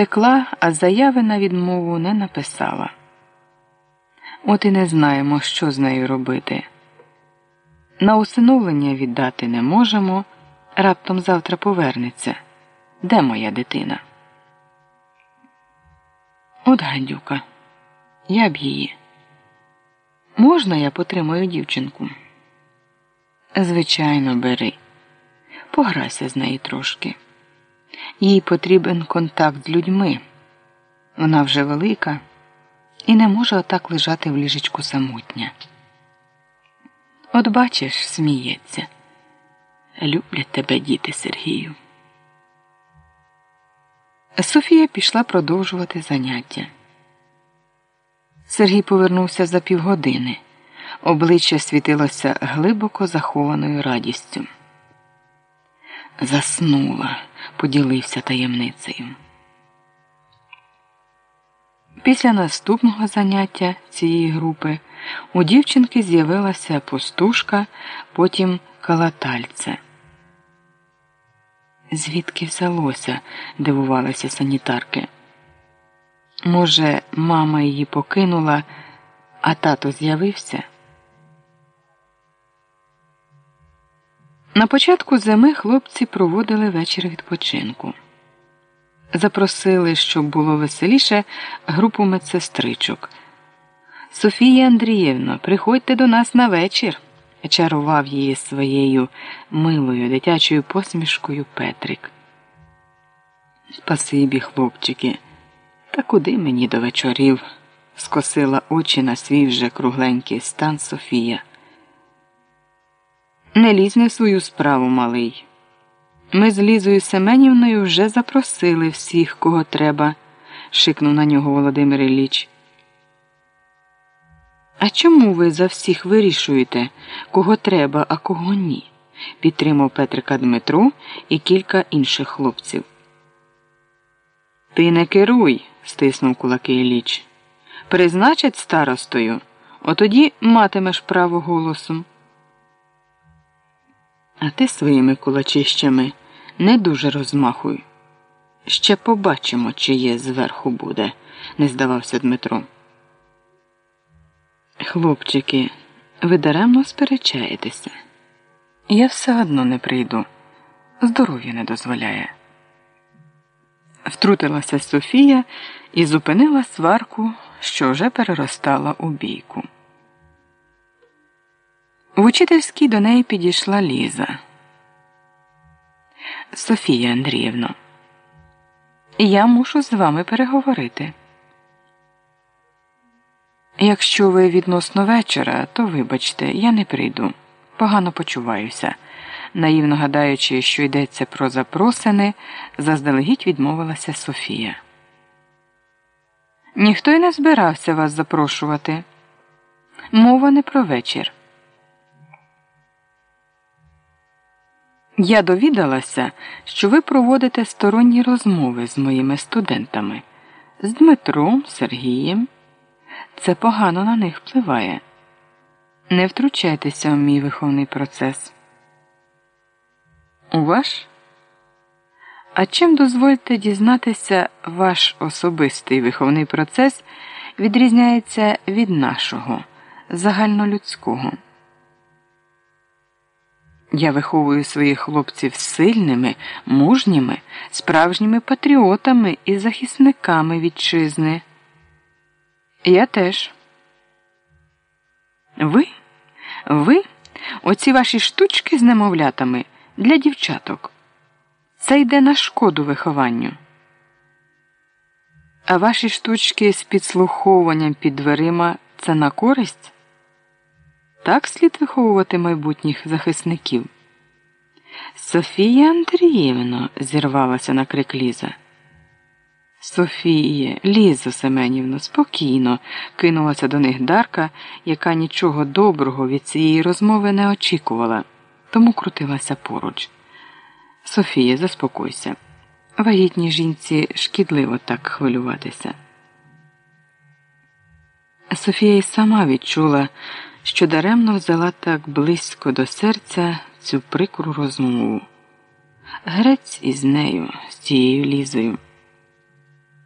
втекла, а заяви на відмову не написала. От і не знаємо, що з нею робити. На усиновлення віддати не можемо, раптом завтра повернеться. Де моя дитина? От гандюка, я б її. Можна я потримаю дівчинку? Звичайно, бери, пограйся з нею трошки. Їй потрібен контакт з людьми. Вона вже велика і не може отак лежати в ліжечку самотня. От бачиш, сміється. Люблять тебе діти, Сергію. Софія пішла продовжувати заняття. Сергій повернувся за півгодини. Обличчя світилося глибоко захованою радістю. Заснула, поділився таємницею. Після наступного заняття цієї групи у дівчинки з'явилася пустушка, потім калатальце. Звідки взялося? дивувалися санітарки. Може, мама її покинула, а тато з'явився? На початку зими хлопці проводили вечір відпочинку. Запросили, щоб було веселіше, групу медсестричок. Софія Андріївна, приходьте до нас на вечір, чарував її своєю милою дитячою посмішкою Петрик. Спасибі, хлопчики, та куди мені до вечорів? скосила очі на свій вже кругленький стан Софія. Не лізь не свою справу, малий. Ми з Лізою Семенівною вже запросили всіх, кого треба, шикнув на нього Володимир Ілліч. А чому ви за всіх вирішуєте, кого треба, а кого ні? підтримав Петрика Дмитро і кілька інших хлопців. Ти не керуй, стиснув кулаки Ілліч. Призначать старостою, отоді матимеш право голосу. А ти своїми кулачищами не дуже розмахуй. Ще побачимо, чи є зверху буде, не здавався Дмитро. Хлопчики, ви даремно сперечаєтеся. Я все одно не прийду. Здоров'я не дозволяє. Втрутилася Софія і зупинила сварку, що вже переростала у бійку. В учительській до неї підійшла Ліза. Софія Андріївна, я мушу з вами переговорити. Якщо ви відносно вечора, то вибачте, я не прийду. Погано почуваюся. Наївно гадаючи, що йдеться про запросини, заздалегідь відмовилася Софія. Ніхто й не збирався вас запрошувати. Мова не про вечір. Я довідалася, що ви проводите сторонні розмови з моїми студентами, з Дмитром, Сергієм. Це погано на них впливає. Не втручайтеся в мій виховний процес. У ваш? А чим дозвольте дізнатися, ваш особистий виховний процес відрізняється від нашого, загальнолюдського? Я виховую своїх хлопців сильними, мужніми, справжніми патріотами і захисниками вітчизни. Я теж. Ви? Ви? Оці ваші штучки з немовлятами для дівчаток. Це йде на шкоду вихованню. А ваші штучки з підслуховуванням під дверима це на користь? Так слід виховувати майбутніх захисників. Софія Андріївна, зірвалася на крик Ліза. Софіє, Лізо Семенівно, спокійно, кинулася до них Дарка, яка нічого доброго від цієї розмови не очікувала, тому крутилася поруч. Софія, заспокойся. Вагітній жінці шкідливо так хвилюватися. Софія й сама відчула що даремно взяла так близько до серця цю прикру розмову. Грець із нею, з тією лізою.